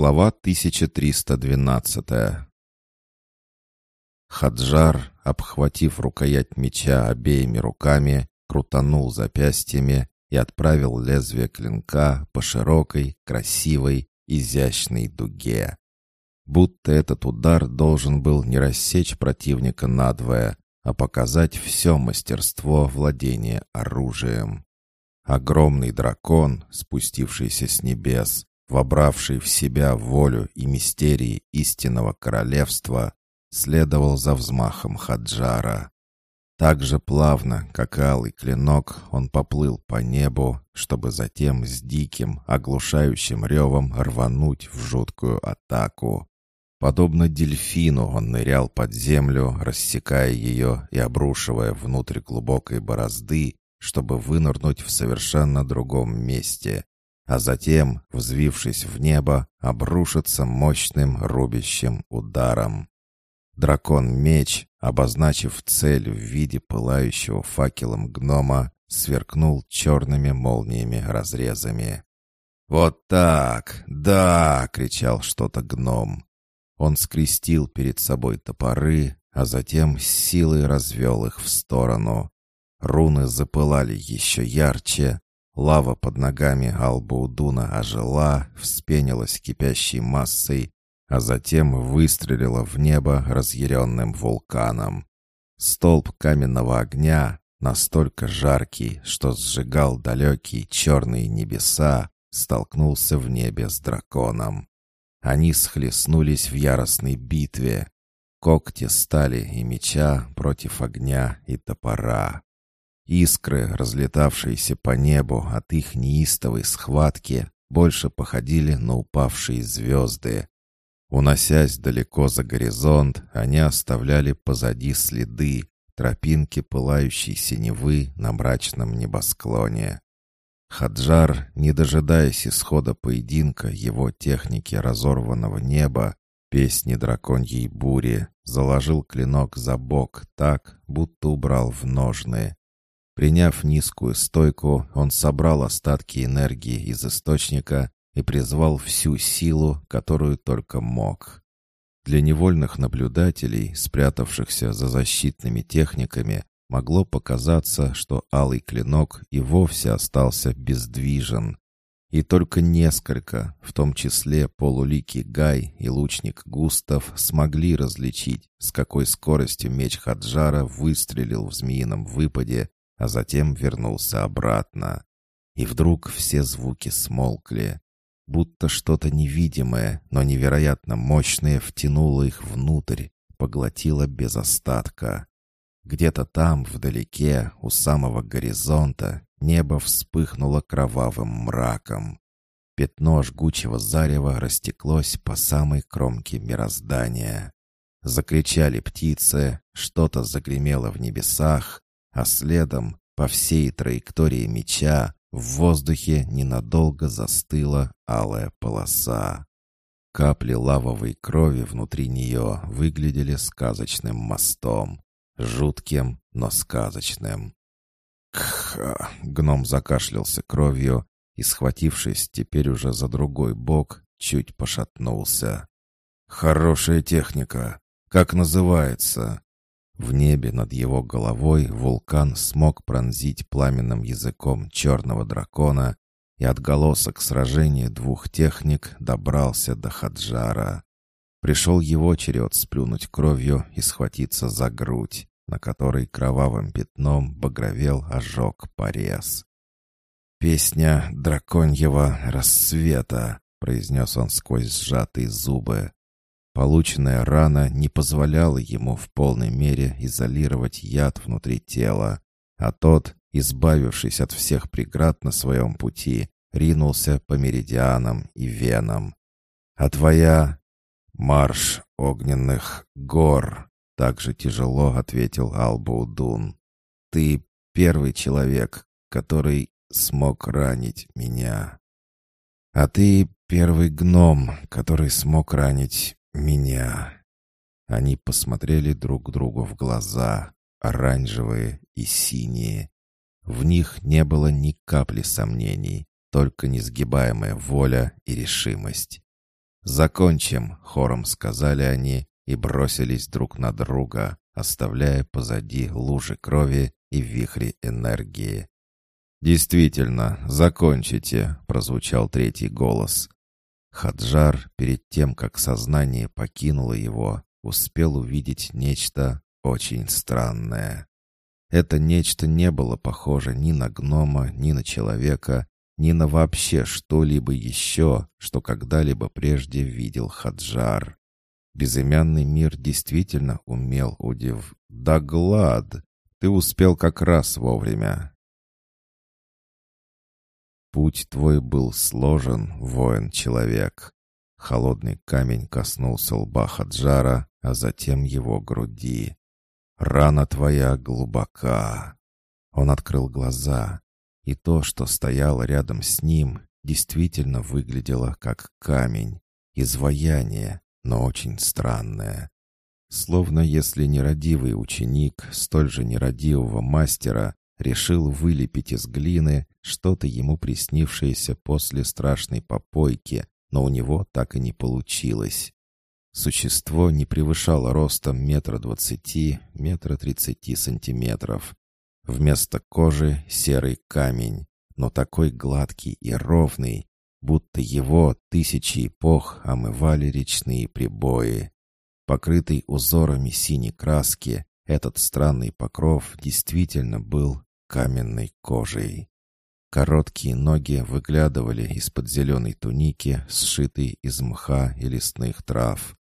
Глава 1312 Хаджар, обхватив рукоять меча обеими руками, крутанул запястьями и отправил лезвие клинка по широкой, красивой, изящной дуге. Будто этот удар должен был не рассечь противника надвое, а показать все мастерство владения оружием. Огромный дракон, спустившийся с небес, вобравший в себя волю и мистерии истинного королевства, следовал за взмахом Хаджара. Так же плавно, как алый клинок, он поплыл по небу, чтобы затем с диким, оглушающим ревом рвануть в жуткую атаку. Подобно дельфину он нырял под землю, рассекая ее и обрушивая внутрь глубокой борозды, чтобы вынырнуть в совершенно другом месте, а затем, взвившись в небо, обрушиться мощным рубящим ударом. Дракон-меч, обозначив цель в виде пылающего факелом гнома, сверкнул черными молниями-разрезами. «Вот так! Да!» — кричал что-то гном. Он скрестил перед собой топоры, а затем с силой развел их в сторону. Руны запылали еще ярче, Лава под ногами Албаудуна ожила, вспенилась кипящей массой, а затем выстрелила в небо разъяренным вулканом. Столб каменного огня, настолько жаркий, что сжигал далекие черные небеса, столкнулся в небе с драконом. Они схлестнулись в яростной битве. Когти стали и меча против огня и топора. Искры, разлетавшиеся по небу от их неистовой схватки, больше походили на упавшие звезды. Уносясь далеко за горизонт, они оставляли позади следы, тропинки пылающей синевы на мрачном небосклоне. Хаджар, не дожидаясь исхода поединка его техники разорванного неба, песни драконьей бури, заложил клинок за бок так, будто убрал в ножны. Приняв низкую стойку, он собрал остатки энергии из источника и призвал всю силу, которую только мог. Для невольных наблюдателей, спрятавшихся за защитными техниками, могло показаться, что алый клинок и вовсе остался бездвижен. И только несколько, в том числе полуликий Гай и лучник Густав, смогли различить, с какой скоростью меч Хаджара выстрелил в змеином выпаде а затем вернулся обратно. И вдруг все звуки смолкли, будто что-то невидимое, но невероятно мощное втянуло их внутрь, поглотило без остатка. Где-то там, вдалеке, у самого горизонта, небо вспыхнуло кровавым мраком. Пятно жгучего зарева растеклось по самой кромке мироздания. Закричали птицы, что-то загремело в небесах, а следом, по всей траектории меча, в воздухе ненадолго застыла алая полоса. Капли лавовой крови внутри нее выглядели сказочным мостом. Жутким, но сказочным. Кх! Гном закашлялся кровью и, схватившись теперь уже за другой бок, чуть пошатнулся. «Хорошая техника. Как называется?» В небе над его головой вулкан смог пронзить пламенным языком черного дракона, и отголосок сражения двух техник добрался до Хаджара. Пришел его черед сплюнуть кровью и схватиться за грудь, на которой кровавым пятном багровел ожог порез. «Песня драконьего рассвета», — произнес он сквозь сжатые зубы. Полученная рана не позволяла ему в полной мере изолировать яд внутри тела, а тот, избавившись от всех преград на своем пути, ринулся по меридианам и венам. «А твоя...» «Марш огненных гор!» — также тяжело ответил Албаудун. «Ты первый человек, который смог ранить меня. А ты первый гном, который смог ранить меня. Они посмотрели друг другу в глаза, оранжевые и синие. В них не было ни капли сомнений, только несгибаемая воля и решимость. «Закончим!» — хором сказали они и бросились друг на друга, оставляя позади лужи крови и вихри энергии. «Действительно, закончите!» — прозвучал третий голос. Хаджар, перед тем, как сознание покинуло его, успел увидеть нечто очень странное. Это нечто не было похоже ни на гнома, ни на человека, ни на вообще что-либо еще, что когда-либо прежде видел Хаджар. Безымянный мир действительно умел удив... Да глад! Ты успел как раз вовремя. Путь твой был сложен, воин-человек. Холодный камень коснулся лба Хаджара, а затем его груди. Рана твоя глубока. Он открыл глаза, и то, что стояло рядом с ним, действительно выглядело как камень, изваяние, но очень странное. Словно если нерадивый ученик столь же нерадивого мастера решил вылепить из глины что-то ему приснившееся после страшной попойки, но у него так и не получилось. Существо не превышало ростом метра двадцати, метра тридцати сантиметров. Вместо кожи серый камень, но такой гладкий и ровный, будто его тысячи эпох омывали речные прибои. Покрытый узорами синей краски, этот странный покров действительно был каменной кожей. Короткие ноги выглядывали из-под зеленой туники, сшитой из мха и лесных трав.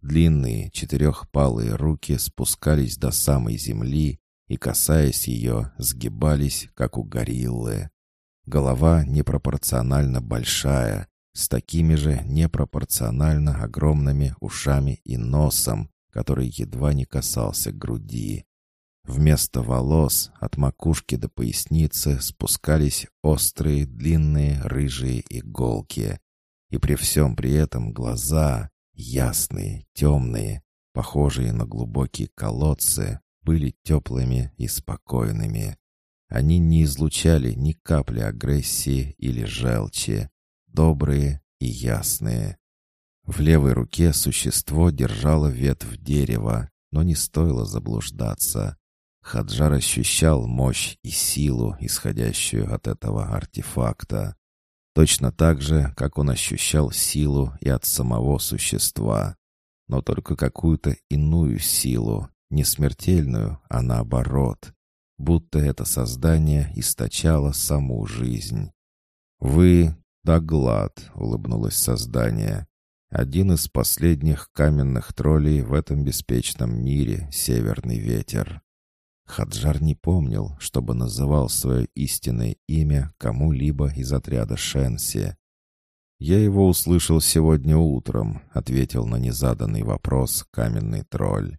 Длинные четырехпалые руки спускались до самой земли и, касаясь ее, сгибались, как у гориллы. Голова непропорционально большая, с такими же непропорционально огромными ушами и носом, который едва не касался груди. Вместо волос от макушки до поясницы спускались острые, длинные, рыжие иголки. И при всем при этом глаза, ясные, темные, похожие на глубокие колодцы, были теплыми и спокойными. Они не излучали ни капли агрессии или желчи, добрые и ясные. В левой руке существо держало ветвь дерева, но не стоило заблуждаться. Хаджар ощущал мощь и силу, исходящую от этого артефакта. Точно так же, как он ощущал силу и от самого существа. Но только какую-то иную силу, не смертельную, а наоборот. Будто это создание источало саму жизнь. «Вы — Даглад», — улыбнулось создание. «Один из последних каменных троллей в этом беспечном мире, Северный ветер». Хаджар не помнил, чтобы называл свое истинное имя кому-либо из отряда Шенси. «Я его услышал сегодня утром», — ответил на незаданный вопрос каменный тролль.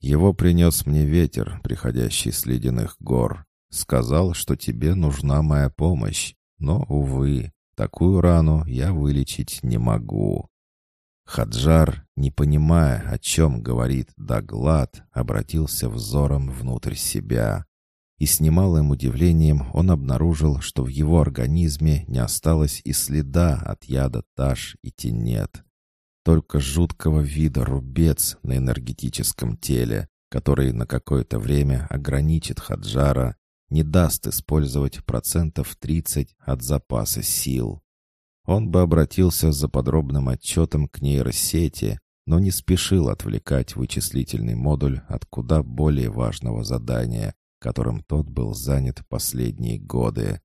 «Его принес мне ветер, приходящий с ледяных гор. Сказал, что тебе нужна моя помощь, но, увы, такую рану я вылечить не могу». Хаджар, не понимая, о чем говорит Даглад, обратился взором внутрь себя. И с немалым удивлением он обнаружил, что в его организме не осталось и следа от яда Таш и Тенет. Только жуткого вида рубец на энергетическом теле, который на какое-то время ограничит Хаджара, не даст использовать процентов 30 от запаса сил. Он бы обратился за подробным отчетом к нейросети, но не спешил отвлекать вычислительный модуль от куда более важного задания, которым тот был занят последние годы.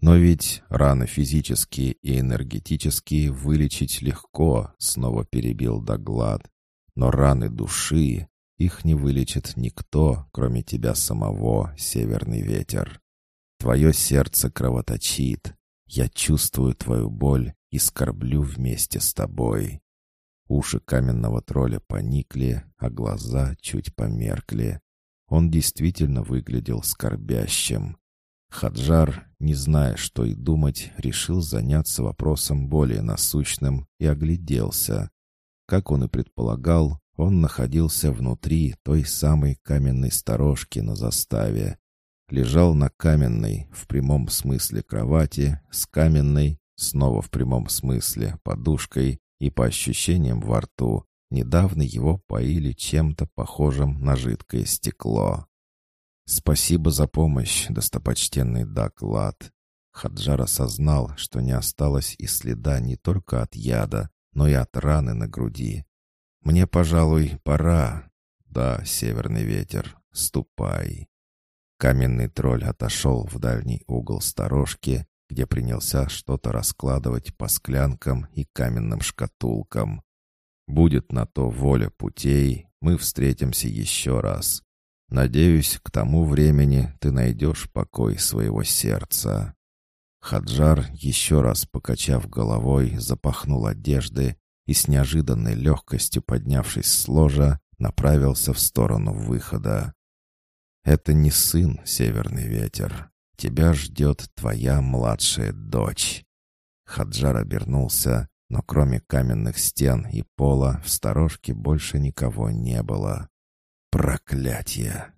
Но ведь раны физические и энергетические вылечить легко, снова перебил Даглад. Но раны души, их не вылечит никто, кроме тебя самого, Северный ветер. Твое сердце кровоточит, я чувствую твою боль и скорблю вместе с тобой». Уши каменного тролля поникли, а глаза чуть померкли. Он действительно выглядел скорбящим. Хаджар, не зная, что и думать, решил заняться вопросом более насущным и огляделся. Как он и предполагал, он находился внутри той самой каменной сторожки на заставе лежал на каменной, в прямом смысле кровати, с каменной, снова в прямом смысле, подушкой, и по ощущениям во рту недавно его поили чем-то похожим на жидкое стекло. «Спасибо за помощь, достопочтенный доклад». Хаджар осознал, что не осталось и следа не только от яда, но и от раны на груди. «Мне, пожалуй, пора. Да, северный ветер, ступай». Каменный тролль отошел в дальний угол сторожки, где принялся что-то раскладывать по склянкам и каменным шкатулкам. «Будет на то воля путей, мы встретимся еще раз. Надеюсь, к тому времени ты найдешь покой своего сердца». Хаджар, еще раз покачав головой, запахнул одежды и с неожиданной легкостью поднявшись с ложа, направился в сторону выхода. «Это не сын, Северный ветер. Тебя ждет твоя младшая дочь». Хаджар обернулся, но кроме каменных стен и пола в сторожке больше никого не было. «Проклятье!»